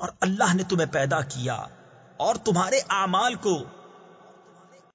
اور اللہ نے تمہیں پیدا کیا اور تمہارے اعمال کو